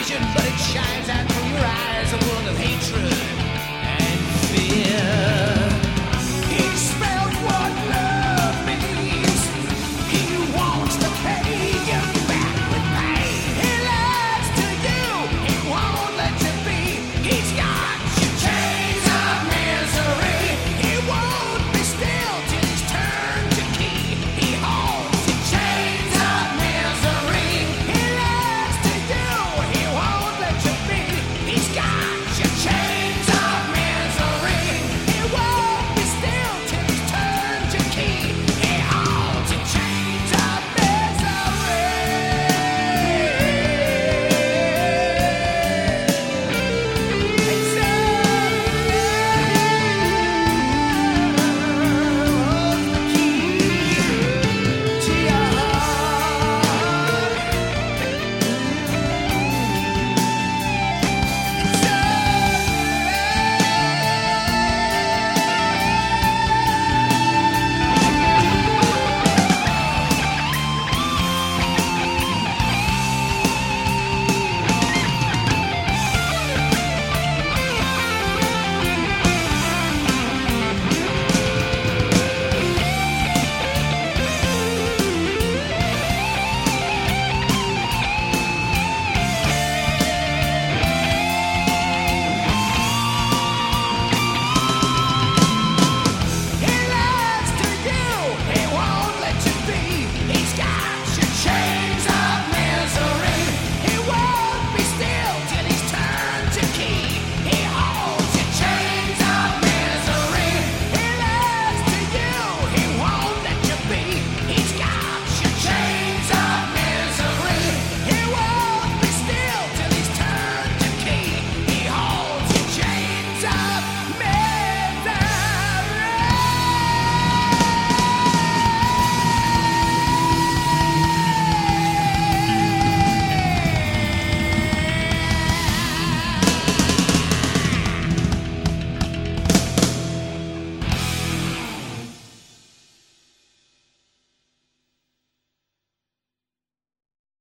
vision, but it shines out through your eyes, a world of hatred.